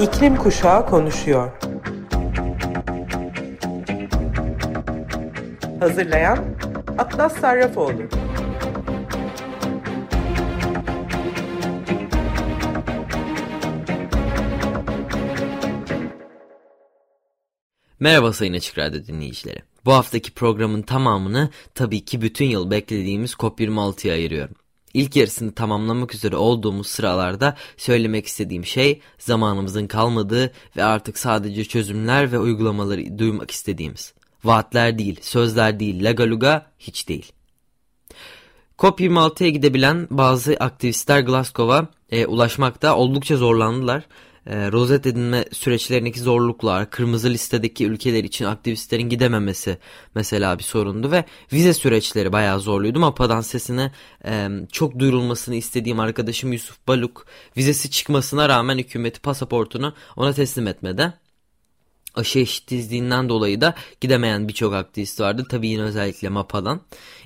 İklim Kuşağı konuşuyor. Hazırlayan Atlas Sarrafoğlu. Merhaba Sayın Açık Radyo dinleyicileri. Bu haftaki programın tamamını tabii ki bütün yıl beklediğimiz COP26'ya ayırıyorum. İlk yarısını tamamlamak üzere olduğumuz sıralarda söylemek istediğim şey zamanımızın kalmadığı ve artık sadece çözümler ve uygulamaları duymak istediğimiz. Vaatler değil, sözler değil, lagaluga hiç değil. COP26'ya gidebilen bazı aktivistler Glasgow'a e, ulaşmakta oldukça zorlandılar e, rozet edinme süreçlerindeki zorluklar, kırmızı listedeki ülkeler için aktivistlerin gidememesi mesela bir sorundu ve vize süreçleri bayağı zorluydu. Mapa'dan sesine e, çok duyurulmasını istediğim arkadaşım Yusuf Baluk vizesi çıkmasına rağmen hükümeti pasaportunu ona teslim etmedi aşı eşitsizliğinden dolayı da gidemeyen birçok aktivist vardı. Tabii yine özellikle MAPA'dan.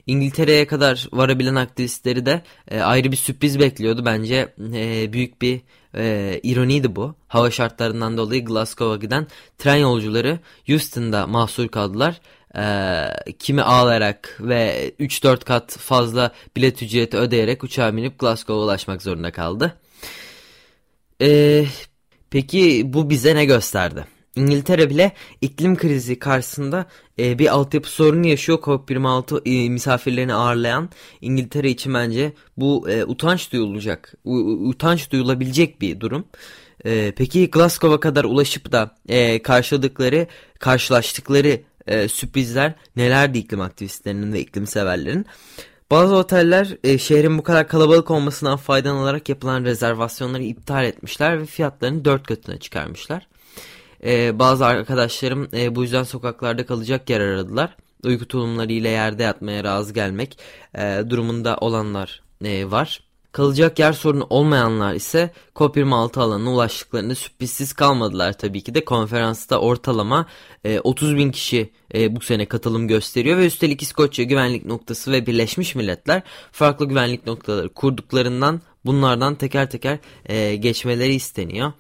İngiltere'ye kadar varabilen aktivistleri de e, ayrı bir sürpriz bekliyordu. Bence e, büyük bir e, ironiydi bu. Hava şartlarından dolayı Glasgow'a giden tren yolcuları Houston'da mahsur kaldılar. E, kimi ağlayarak ve 3-4 kat fazla bilet ücreti ödeyerek uçağa binip Glasgow'a ulaşmak zorunda kaldı. E, peki bu bize ne gösterdi? İngiltere bile iklim krizi karşısında e, bir altyapı sorunu yaşıyor. COP26 e, misafirlerini ağırlayan İngiltere için bence bu e, utanç duyulacak, u, utanç duyulabilecek bir durum. E, peki Glasgow'a kadar ulaşıp da e, karşıladıkları, karşılaştıkları e, sürprizler nelerdi iklim aktivistlerinin ve iklim severlerin? Bazı oteller e, şehrin bu kadar kalabalık olmasından faydalanarak yapılan rezervasyonları iptal etmişler ve fiyatlarını dört katına çıkarmışlar. E, bazı arkadaşlarım e, bu yüzden sokaklarda kalacak yer aradılar. Uyku tulumları ile yerde yatmaya razı gelmek e, durumunda olanlar e, var. Kalacak yer sorunu olmayanlar ise COP26 alanına ulaştıklarında sürprizsiz kalmadılar tabii ki de. Konferansta ortalama e, 30 bin kişi e, bu sene katılım gösteriyor ve üstelik İskoçya Güvenlik Noktası ve Birleşmiş Milletler farklı güvenlik noktaları kurduklarından bunlardan teker teker e, geçmeleri isteniyor.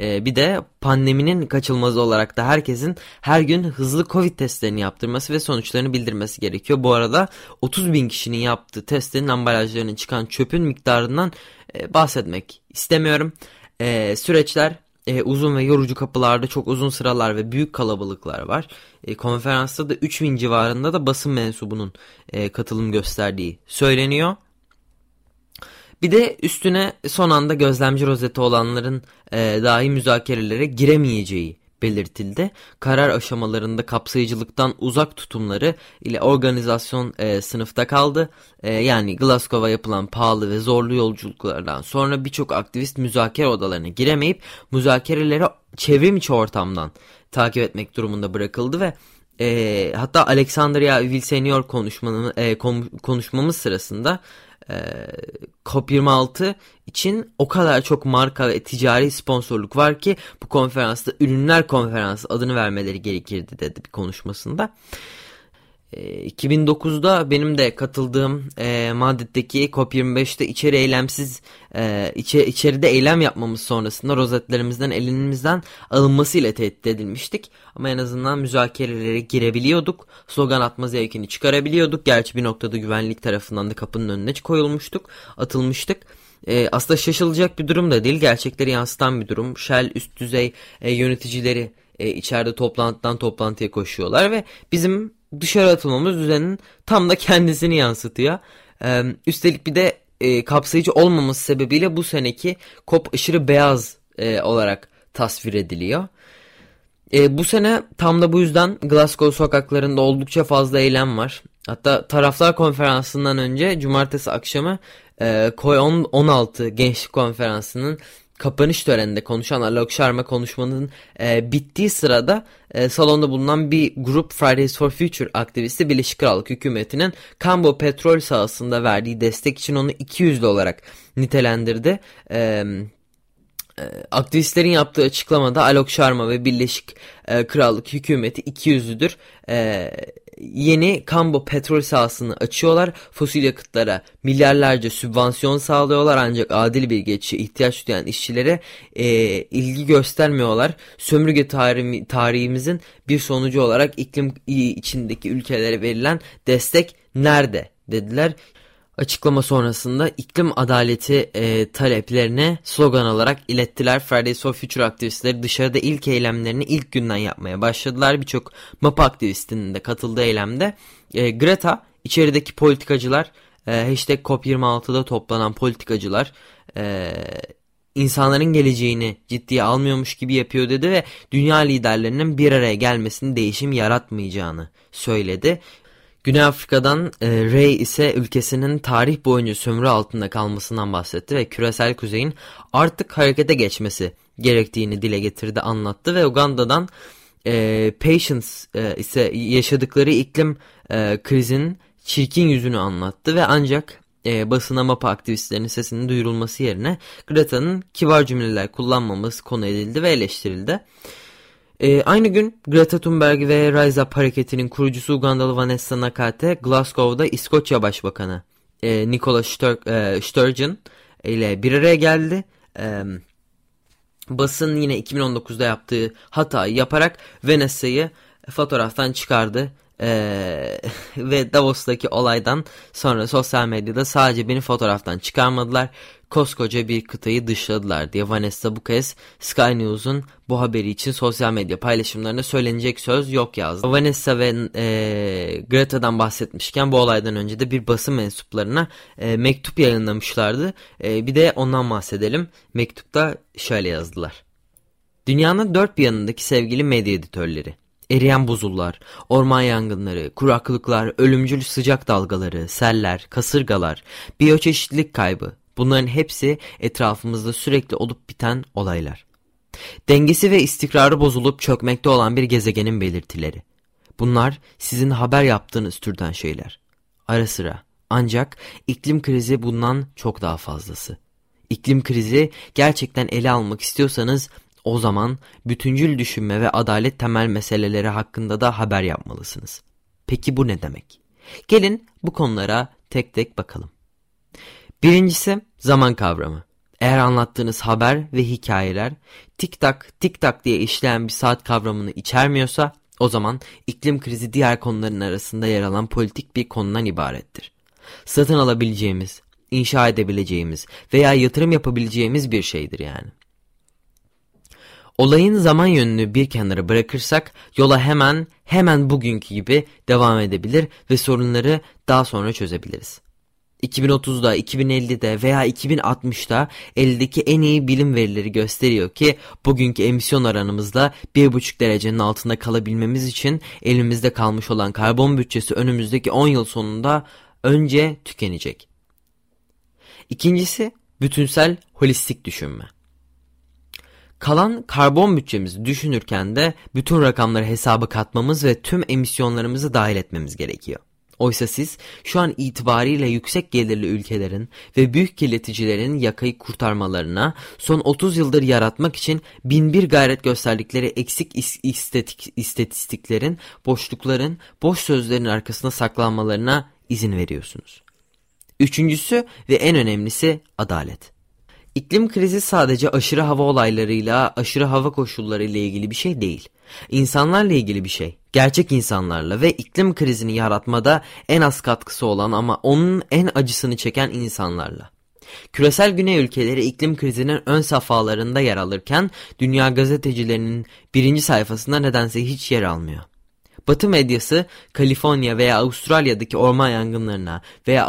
Ee, bir de pandeminin kaçılmazı olarak da herkesin her gün hızlı Covid testlerini yaptırması ve sonuçlarını bildirmesi gerekiyor. Bu arada 30 bin kişinin yaptığı testlerin ambalajlarının çıkan çöpün miktarından e, bahsetmek istemiyorum. E, süreçler e, uzun ve yorucu kapılarda çok uzun sıralar ve büyük kalabalıklar var. Konferansta da 3000 civarında da basın mensubunun katılım gösterdiği söyleniyor. Bir de üstüne son anda gözlemci rozeti olanların e, dahi müzakerelere giremeyeceği belirtildi. Karar aşamalarında kapsayıcılıktan uzak tutumları ile organizasyon e, sınıfta kaldı. E, yani Glasgow'a yapılan pahalı ve zorlu yolculuklardan sonra birçok aktivist müzakere odalarına giremeyip müzakereleri çevrim içi ortamdan takip etmek durumunda bırakıldı ve e, hatta Alexandria Vilsenior konuşmanın, e, konuşmamız sırasında e, COP26 için o kadar çok marka ve ticari sponsorluk var ki bu konferansta ürünler konferansı adını vermeleri gerekirdi dedi bir konuşmasında. 2009'da ee, benim de katıldığım e, Madrid'deki COP25'te içeri eylemsiz e, içe, içeride eylem yapmamız sonrasında rozetlerimizden elimizden alınmasıyla tehdit edilmiştik. Ama en azından müzakerelere girebiliyorduk. Slogan atma zevkini çıkarabiliyorduk. Gerçi bir noktada güvenlik tarafından da kapının önüne koyulmuştuk. Atılmıştık. E, aslında şaşılacak bir durum da değil. Gerçekleri yansıtan bir durum. Shell üst düzey e, yöneticileri e, içeride toplantıdan toplantıya koşuyorlar ve bizim dışarı atılmamız düzenin tam da kendisini yansıtıyor. Ee, üstelik bir de e, kapsayıcı olmaması sebebiyle bu seneki kop aşırı beyaz e, olarak tasvir ediliyor. E, bu sene tam da bu yüzden Glasgow sokaklarında oldukça fazla eylem var. Hatta taraflar konferansından önce cumartesi akşamı e, COI 16 gençlik konferansının kapanış töreninde konuşan Alok Sharma konuşmanın e, bittiği sırada e, salonda bulunan bir grup Fridays for Future aktivisti Birleşik Krallık hükümetinin Cambo petrol sahasında verdiği destek için onu 200'lü olarak nitelendirdi. E, e, aktivistlerin yaptığı açıklamada Alok Sharma ve Birleşik e, Krallık hükümeti 200'lüdür. E, yeni Cambo petrol sahasını açıyorlar. Fosil yakıtlara milyarlarca sübvansiyon sağlıyorlar ancak adil bir geçişe ihtiyaç duyan işçilere e, ilgi göstermiyorlar. Sömürge tarih, tarihimizin bir sonucu olarak iklim içindeki ülkelere verilen destek nerede dediler. Açıklama sonrasında iklim adaleti e, taleplerini slogan olarak ilettiler. Fridays for Future aktivistleri dışarıda ilk eylemlerini ilk günden yapmaya başladılar. Birçok MAPA aktivistinin de katıldığı eylemde. E, Greta içerideki politikacılar e, hashtag COP26'da toplanan politikacılar e, insanların geleceğini ciddiye almıyormuş gibi yapıyor dedi ve dünya liderlerinin bir araya gelmesinin değişim yaratmayacağını söyledi. Güney Afrika'dan e, Ray ise ülkesinin tarih boyunca sömürü altında kalmasından bahsetti ve küresel kuzeyin artık harekete geçmesi gerektiğini dile getirdi anlattı ve Uganda'dan e, Patience e, ise yaşadıkları iklim e, krizinin çirkin yüzünü anlattı ve ancak e, basına MAPA aktivistlerinin sesinin duyurulması yerine Greta'nın kibar cümleler kullanmaması konu edildi ve eleştirildi. E, aynı gün Greta Thunberg ve Rise Up hareketinin kurucusu Ugandalı Vanessa Nakate Glasgow'da İskoçya Başbakanı e, Nicola Stur e, Sturgeon ile bir araya geldi. E, basın yine 2019'da yaptığı hatayı yaparak Vanessa'yı fotoğraftan çıkardı. Ee, ve Davos'taki olaydan sonra sosyal medyada sadece beni fotoğraftan çıkarmadılar koskoca bir kıtayı dışladılar diye Vanessa bu kez Sky News'un bu haberi için sosyal medya paylaşımlarında söylenecek söz yok yazdı. Vanessa ve e, Greta'dan bahsetmişken bu olaydan önce de bir basın mensuplarına e, mektup yayınlamışlardı. E, bir de ondan bahsedelim. Mektupta şöyle yazdılar. Dünyanın dört bir yanındaki sevgili medya editörleri. Eriyen buzullar, orman yangınları, kuraklıklar, ölümcül sıcak dalgaları, seller, kasırgalar, biyoçeşitlilik kaybı, Bunların hepsi etrafımızda sürekli olup biten olaylar. Dengesi ve istikrarı bozulup çökmekte olan bir gezegenin belirtileri. Bunlar sizin haber yaptığınız türden şeyler. Ara sıra. Ancak iklim krizi bundan çok daha fazlası. İklim krizi gerçekten ele almak istiyorsanız o zaman bütüncül düşünme ve adalet temel meseleleri hakkında da haber yapmalısınız. Peki bu ne demek? Gelin bu konulara tek tek bakalım. Birincisi zaman kavramı. Eğer anlattığınız haber ve hikayeler tik tak tik tak diye işleyen bir saat kavramını içermiyorsa o zaman iklim krizi diğer konuların arasında yer alan politik bir konudan ibarettir. Satın alabileceğimiz, inşa edebileceğimiz veya yatırım yapabileceğimiz bir şeydir yani. Olayın zaman yönünü bir kenara bırakırsak yola hemen hemen bugünkü gibi devam edebilir ve sorunları daha sonra çözebiliriz. 2030'da, 2050'de veya 2060'da eldeki en iyi bilim verileri gösteriyor ki bugünkü emisyon aranımızda 1,5 derecenin altında kalabilmemiz için elimizde kalmış olan karbon bütçesi önümüzdeki 10 yıl sonunda önce tükenecek. İkincisi bütünsel holistik düşünme. Kalan karbon bütçemizi düşünürken de bütün rakamları hesaba katmamız ve tüm emisyonlarımızı dahil etmemiz gerekiyor. Oysa siz şu an itibariyle yüksek gelirli ülkelerin ve büyük kirleticilerin yakayı kurtarmalarına son 30 yıldır yaratmak için binbir gayret gösterdikleri eksik istatik, istatistiklerin, boşlukların, boş sözlerin arkasında saklanmalarına izin veriyorsunuz. Üçüncüsü ve en önemlisi adalet. İklim krizi sadece aşırı hava olaylarıyla, aşırı hava koşullarıyla ilgili bir şey değil. İnsanlarla ilgili bir şey. Gerçek insanlarla ve iklim krizini yaratmada en az katkısı olan ama onun en acısını çeken insanlarla. Küresel güney ülkeleri iklim krizinin ön safhalarında yer alırken dünya gazetecilerinin birinci sayfasında nedense hiç yer almıyor. Batı medyası Kaliforniya veya Avustralya'daki orman yangınlarına veya,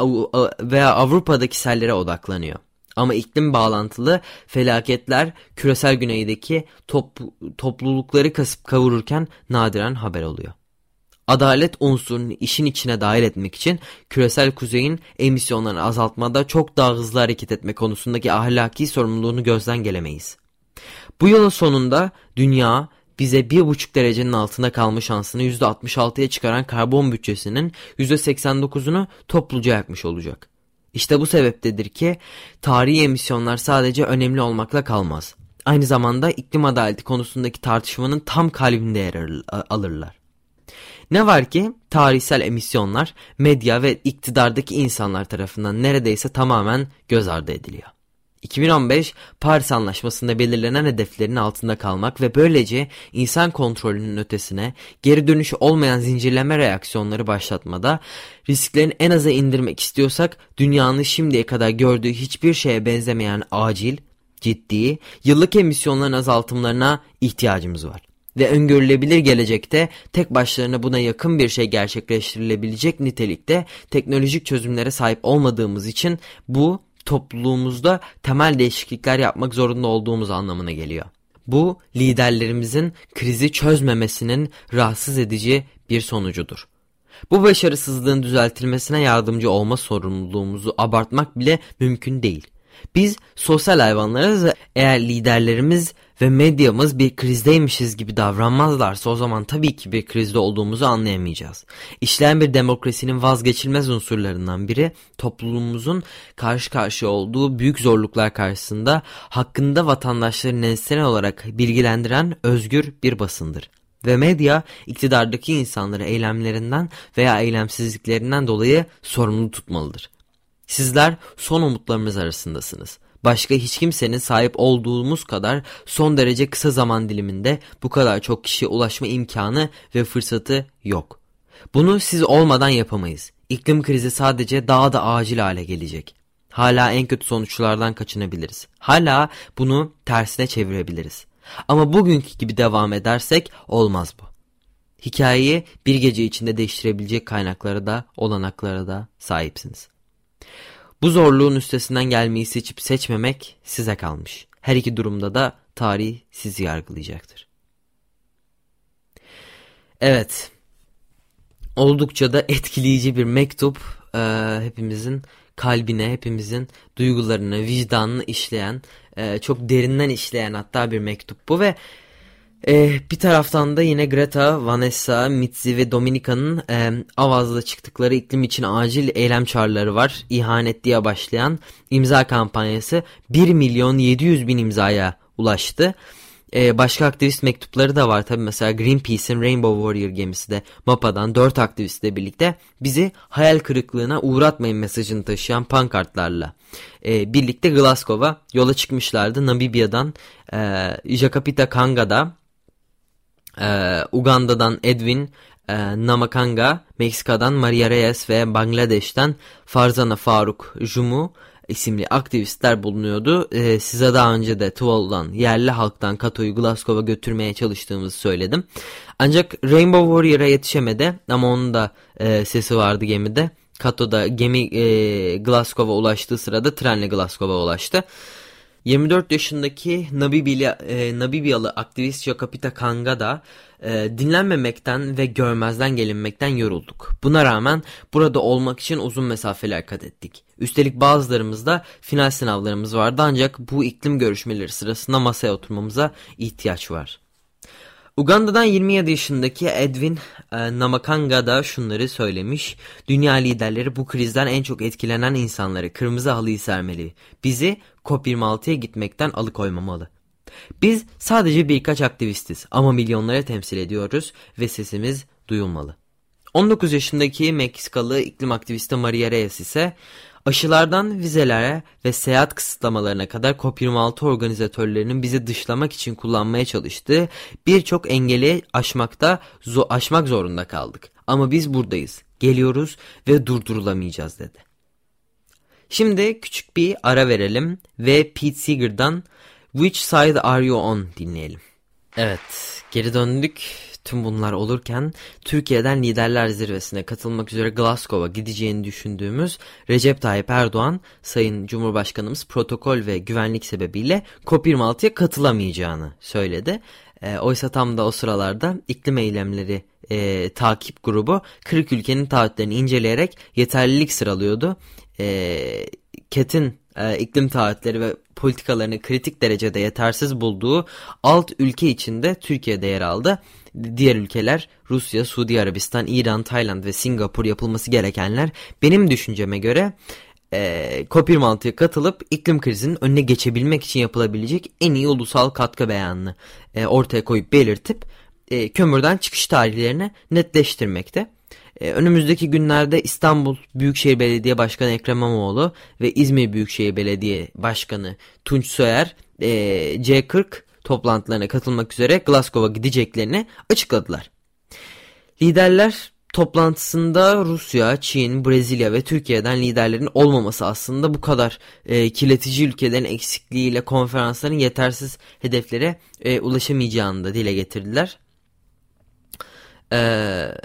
veya Avrupa'daki sellere odaklanıyor. Ama iklim bağlantılı felaketler küresel güneydeki top, toplulukları kasıp kavururken nadiren haber oluyor. Adalet unsurunu işin içine dahil etmek için küresel kuzeyin emisyonlarını azaltmada çok daha hızlı hareket etme konusundaki ahlaki sorumluluğunu gözden gelemeyiz. Bu yılın sonunda dünya bize 1,5 derecenin altında kalma şansını %66'ya çıkaran karbon bütçesinin %89'unu topluca yakmış olacak. İşte bu sebeptedir ki tarihi emisyonlar sadece önemli olmakla kalmaz. Aynı zamanda iklim adaleti konusundaki tartışmanın tam kalbinde yer alırlar. Ne var ki tarihsel emisyonlar medya ve iktidardaki insanlar tarafından neredeyse tamamen göz ardı ediliyor. 2015 Paris Anlaşması'nda belirlenen hedeflerin altında kalmak ve böylece insan kontrolünün ötesine geri dönüşü olmayan zincirleme reaksiyonları başlatmada risklerin en aza indirmek istiyorsak dünyanın şimdiye kadar gördüğü hiçbir şeye benzemeyen acil, ciddi, yıllık emisyonların azaltımlarına ihtiyacımız var. Ve öngörülebilir gelecekte tek başlarına buna yakın bir şey gerçekleştirilebilecek nitelikte teknolojik çözümlere sahip olmadığımız için bu topluluğumuzda temel değişiklikler yapmak zorunda olduğumuz anlamına geliyor. Bu liderlerimizin krizi çözmemesinin rahatsız edici bir sonucudur. Bu başarısızlığın düzeltilmesine yardımcı olma sorumluluğumuzu abartmak bile mümkün değil. Biz sosyal hayvanlarız eğer liderlerimiz ve medyamız bir krizdeymişiz gibi davranmazlarsa o zaman tabii ki bir krizde olduğumuzu anlayamayacağız. İşleyen bir demokrasinin vazgeçilmez unsurlarından biri toplumumuzun karşı karşıya olduğu büyük zorluklar karşısında hakkında vatandaşları nesnel olarak bilgilendiren özgür bir basındır. Ve medya iktidardaki insanları eylemlerinden veya eylemsizliklerinden dolayı sorumlu tutmalıdır. Sizler son umutlarımız arasındasınız. Başka hiç kimsenin sahip olduğumuz kadar son derece kısa zaman diliminde bu kadar çok kişiye ulaşma imkanı ve fırsatı yok. Bunu siz olmadan yapamayız. İklim krizi sadece daha da acil hale gelecek. Hala en kötü sonuçlardan kaçınabiliriz. Hala bunu tersine çevirebiliriz. Ama bugünkü gibi devam edersek olmaz bu. Hikayeyi bir gece içinde değiştirebilecek kaynaklara da olanaklara da sahipsiniz. Bu zorluğun üstesinden gelmeyi seçip seçmemek size kalmış. Her iki durumda da tarih sizi yargılayacaktır. Evet. Oldukça da etkileyici bir mektup e, hepimizin kalbine, hepimizin duygularını, vicdanını işleyen, e, çok derinden işleyen hatta bir mektup bu ve ee, bir taraftan da yine Greta, Vanessa, Mitzi ve Dominika'nın e, Avaz'da çıktıkları iklim için acil eylem çağrıları var. İhanet diye başlayan imza kampanyası 1 milyon 700 bin imzaya ulaştı. Ee, başka aktivist mektupları da var tabi mesela Greenpeace'in Rainbow Warrior gemisi de MAPA'dan 4 aktivistle birlikte bizi hayal kırıklığına uğratmayın mesajını taşıyan pankartlarla e, birlikte Glasgow'a yola çıkmışlardı. Namibya'dan e, Jakapita Kanga'da ee, Uganda'dan Edwin e, Namakanga, Meksika'dan Maria Reyes ve Bangladeş'ten Farzana Faruk Jumu isimli aktivistler bulunuyordu. Ee, size daha önce de Tuvalu'dan yerli halktan Kato'yu Glasgow'a götürmeye çalıştığımızı söyledim. Ancak Rainbow Warrior'a yetişemedi ama onun da e, sesi vardı gemide. Kato'da gemi e, Glasgow'a ulaştığı sırada trenle Glasgow'a ulaştı. 24 yaşındaki Namibya, e, Namibyalı aktivist Jokapita Kanga da e, dinlenmemekten ve görmezden gelinmekten yorulduk. Buna rağmen burada olmak için uzun mesafeler kat ettik. Üstelik bazılarımızda final sınavlarımız vardı ancak bu iklim görüşmeleri sırasında masaya oturmamıza ihtiyaç var. Uganda'dan 27 yaşındaki Edwin e, Namakanga da şunları söylemiş. Dünya liderleri bu krizden en çok etkilenen insanları kırmızı halıyı sermeli. Bizi COP26'ya gitmekten alıkoymamalı. Biz sadece birkaç aktivistiz ama milyonları temsil ediyoruz ve sesimiz duyulmalı. 19 yaşındaki Meksikalı iklim aktivisti Maria Reyes ise Aşılardan vizelere ve seyahat kısıtlamalarına kadar COP26 organizatörlerinin bizi dışlamak için kullanmaya çalıştığı birçok engeli aşmakta zo aşmak zorunda kaldık. Ama biz buradayız, geliyoruz ve durdurulamayacağız dedi. Şimdi küçük bir ara verelim ve Pete Seeger'dan Which Side Are You On dinleyelim. Evet, geri döndük. Tüm bunlar olurken Türkiye'den liderler zirvesine katılmak üzere Glasgow'a gideceğini düşündüğümüz Recep Tayyip Erdoğan, Sayın Cumhurbaşkanımız protokol ve güvenlik sebebiyle COP26'ya katılamayacağını söyledi. E, oysa tam da o sıralarda iklim eylemleri e, takip grubu 40 ülkenin taahhütlerini inceleyerek yeterlilik sıralıyordu. E, KET'in e, iklim taahhütleri ve politikalarını kritik derecede yetersiz bulduğu alt ülke içinde Türkiye'de yer aldı. Diğer ülkeler Rusya, Suudi Arabistan, İran, Tayland ve Singapur yapılması gerekenler benim düşünceme göre e, COP26'ya katılıp iklim krizinin önüne geçebilmek için yapılabilecek en iyi ulusal katkı beyanını e, ortaya koyup belirtip e, kömürden çıkış tarihlerini netleştirmekte. E, önümüzdeki günlerde İstanbul Büyükşehir Belediye Başkanı Ekrem İmamoğlu ve İzmir Büyükşehir Belediye Başkanı Tunç Soyer e, C40 toplantılarına katılmak üzere Glasgow'a gideceklerini açıkladılar. Liderler toplantısında Rusya, Çin, Brezilya ve Türkiye'den liderlerin olmaması aslında bu kadar e, kirletici ülkelerin eksikliğiyle konferansların yetersiz hedeflere e, ulaşamayacağını da dile getirdiler. Eee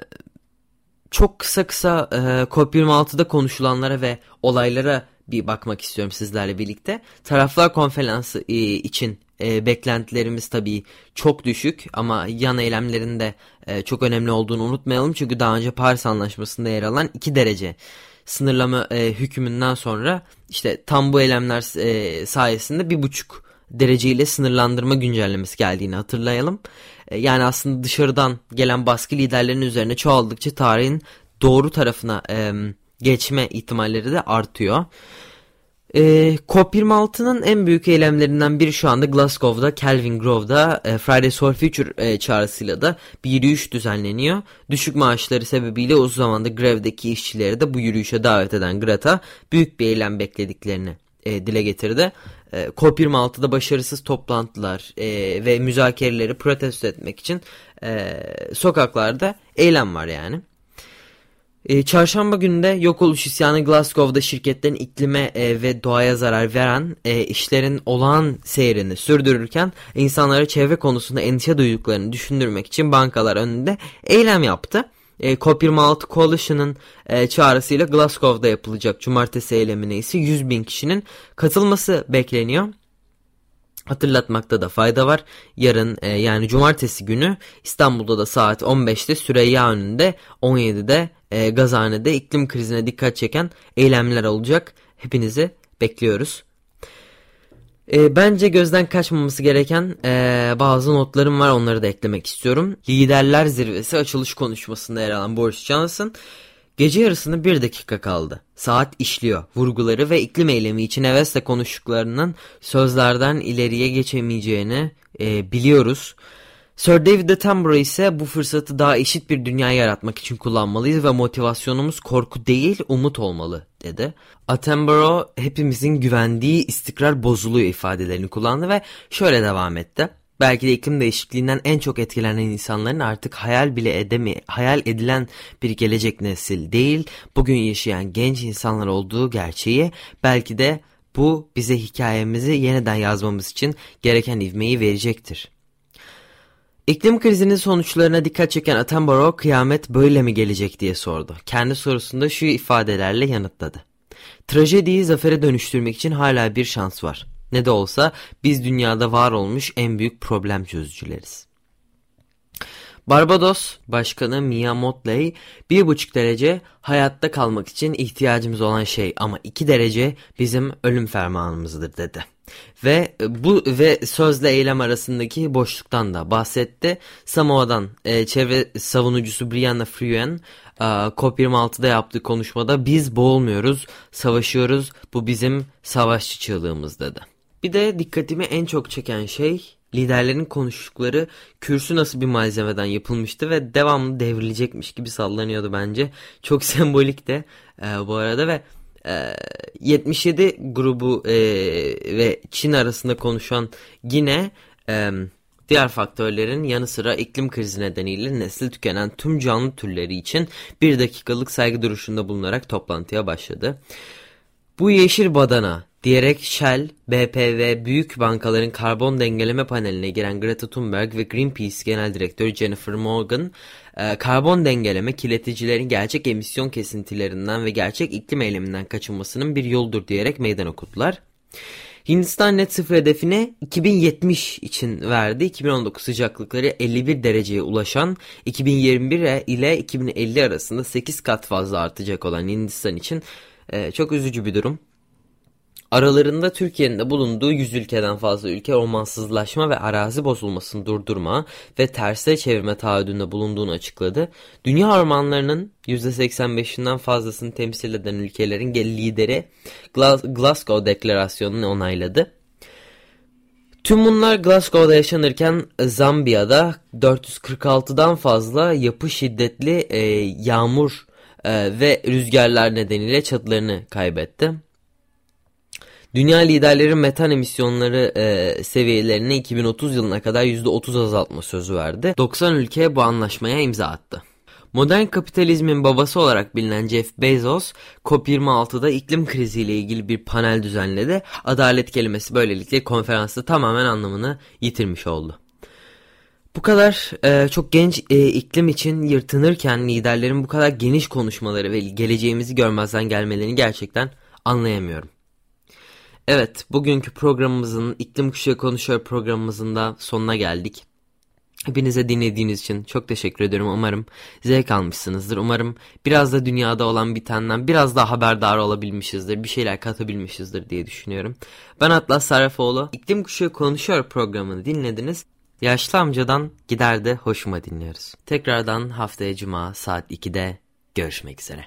çok kısa kısa e, COP26'da konuşulanlara ve olaylara bir bakmak istiyorum sizlerle birlikte. Taraflar konferansı e, için e, beklentilerimiz tabii çok düşük ama yan eylemlerinde e, çok önemli olduğunu unutmayalım. Çünkü daha önce Paris Anlaşması'nda yer alan 2 derece sınırlama e, hükmünden sonra işte tam bu eylemler e, sayesinde 1,5 dereceyle sınırlandırma güncellemesi geldiğini hatırlayalım. Yani aslında dışarıdan gelen baskı liderlerin üzerine çoğaldıkça tarihin doğru tarafına e, geçme ihtimalleri de artıyor. E, COP26'nın en büyük eylemlerinden biri şu anda Glasgow'da, Kelvin Grove'da e, Fridays for Future e, çağrısıyla da bir yürüyüş düzenleniyor. Düşük maaşları sebebiyle uzun zamandır grevdeki işçileri de bu yürüyüşe davet eden Greta büyük bir eylem beklediklerini e, dile getirdi. E, COP26'da başarısız toplantılar e, ve müzakereleri protesto etmek için e, sokaklarda eylem var yani. E, çarşamba günde yok oluş isyanı Glasgow'da şirketlerin iklime e, ve doğaya zarar veren e, işlerin olağan seyrini sürdürürken insanlara çevre konusunda endişe duyduklarını düşündürmek için bankalar önünde eylem yaptı. E, COP26 Coalition'ın e, çağrısıyla Glasgow'da yapılacak cumartesi eylemine ise 100 bin kişinin katılması bekleniyor. Hatırlatmakta da fayda var. Yarın e, yani cumartesi günü İstanbul'da da saat 15'te Süreyya önünde 17'de e, Gazhane'de iklim krizine dikkat çeken eylemler olacak. Hepinizi bekliyoruz. E, bence gözden kaçmaması gereken e, bazı notlarım var onları da eklemek istiyorum. Liderler Zirvesi açılış konuşmasında yer alan Boris Johnson gece yarısında bir dakika kaldı. Saat işliyor. Vurguları ve iklim eylemi için hevesle konuştuklarının sözlerden ileriye geçemeyeceğini e, biliyoruz. Sir David Attenborough ise bu fırsatı daha eşit bir dünya yaratmak için kullanmalıyız ve motivasyonumuz korku değil umut olmalı dedi. Attenborough hepimizin güvendiği istikrar bozuluyor ifadelerini kullandı ve şöyle devam etti. Belki de iklim değişikliğinden en çok etkilenen insanların artık hayal bile edemi, hayal edilen bir gelecek nesil değil, bugün yaşayan genç insanlar olduğu gerçeği belki de bu bize hikayemizi yeniden yazmamız için gereken ivmeyi verecektir. İklim krizinin sonuçlarına dikkat çeken Attenborough kıyamet böyle mi gelecek diye sordu. Kendi sorusunda şu ifadelerle yanıtladı. Trajediyi zafere dönüştürmek için hala bir şans var. Ne de olsa biz dünyada var olmuş en büyük problem çözücüleriz. Barbados Başkanı Mia Motley bir buçuk derece hayatta kalmak için ihtiyacımız olan şey ama iki derece bizim ölüm fermanımızdır dedi. Ve bu ve sözle eylem arasındaki boşluktan da bahsetti. Samoa'dan e, çevre savunucusu Brianna Fruen e, COP26'da yaptığı konuşmada biz boğulmuyoruz, savaşıyoruz. Bu bizim savaşçı çığlığımız dedi. Bir de dikkatimi en çok çeken şey liderlerin konuştukları kürsü nasıl bir malzemeden yapılmıştı ve devamlı devrilecekmiş gibi sallanıyordu bence. Çok sembolik de e, bu arada ve 77 ee, grubu e, ve Çin arasında konuşan yine e, diğer faktörlerin yanı sıra iklim krizi nedeniyle nesli tükenen tüm canlı türleri için bir dakikalık saygı duruşunda bulunarak toplantıya başladı. Bu yeşil badana diyerek Shell, BP ve büyük bankaların karbon dengeleme paneline giren Greta Thunberg ve Greenpeace Genel Direktörü Jennifer Morgan, e, karbon dengeleme kirleticilerin gerçek emisyon kesintilerinden ve gerçek iklim eyleminden kaçınmasının bir yoldur diyerek meydan okuttular. Hindistan net sıfır hedefine 2070 için verdi. 2019 sıcaklıkları 51 dereceye ulaşan 2021 ile 2050 arasında 8 kat fazla artacak olan Hindistan için e, çok üzücü bir durum. Aralarında Türkiye'nin de bulunduğu 100 ülkeden fazla ülke ormansızlaşma ve arazi bozulmasını durdurma ve terse çevirme taahhüdünde bulunduğunu açıkladı. Dünya ormanlarının %85'inden fazlasını temsil eden ülkelerin lideri Glasgow Deklarasyonu'nu onayladı. Tüm bunlar Glasgow'da yaşanırken Zambiya'da 446'dan fazla yapı şiddetli e, yağmur e, ve rüzgarlar nedeniyle çatılarını kaybetti. Dünya liderleri metan emisyonları e, seviyelerini 2030 yılına kadar %30 azaltma sözü verdi. 90 ülke bu anlaşmaya imza attı. Modern kapitalizmin babası olarak bilinen Jeff Bezos, COP26'da iklim kriziyle ilgili bir panel düzenledi. Adalet kelimesi böylelikle konferansta tamamen anlamını yitirmiş oldu. Bu kadar e, çok genç e, iklim için yırtınırken liderlerin bu kadar geniş konuşmaları ve geleceğimizi görmezden gelmelerini gerçekten anlayamıyorum. Evet, bugünkü programımızın İklim Kuşağı Konuşuyor programımızın da sonuna geldik. Hepinize dinlediğiniz için çok teşekkür ediyorum. Umarım zevk almışsınızdır. Umarım biraz da dünyada olan bitenden biraz daha haberdar olabilmişizdir. Bir şeyler katabilmişizdir diye düşünüyorum. Ben Atlas Sarrafoğlu. İklim Kuşağı Konuşuyor programını dinlediniz. Yaşlı amcadan gider de hoşuma dinliyoruz. Tekrardan haftaya cuma saat 2'de görüşmek üzere.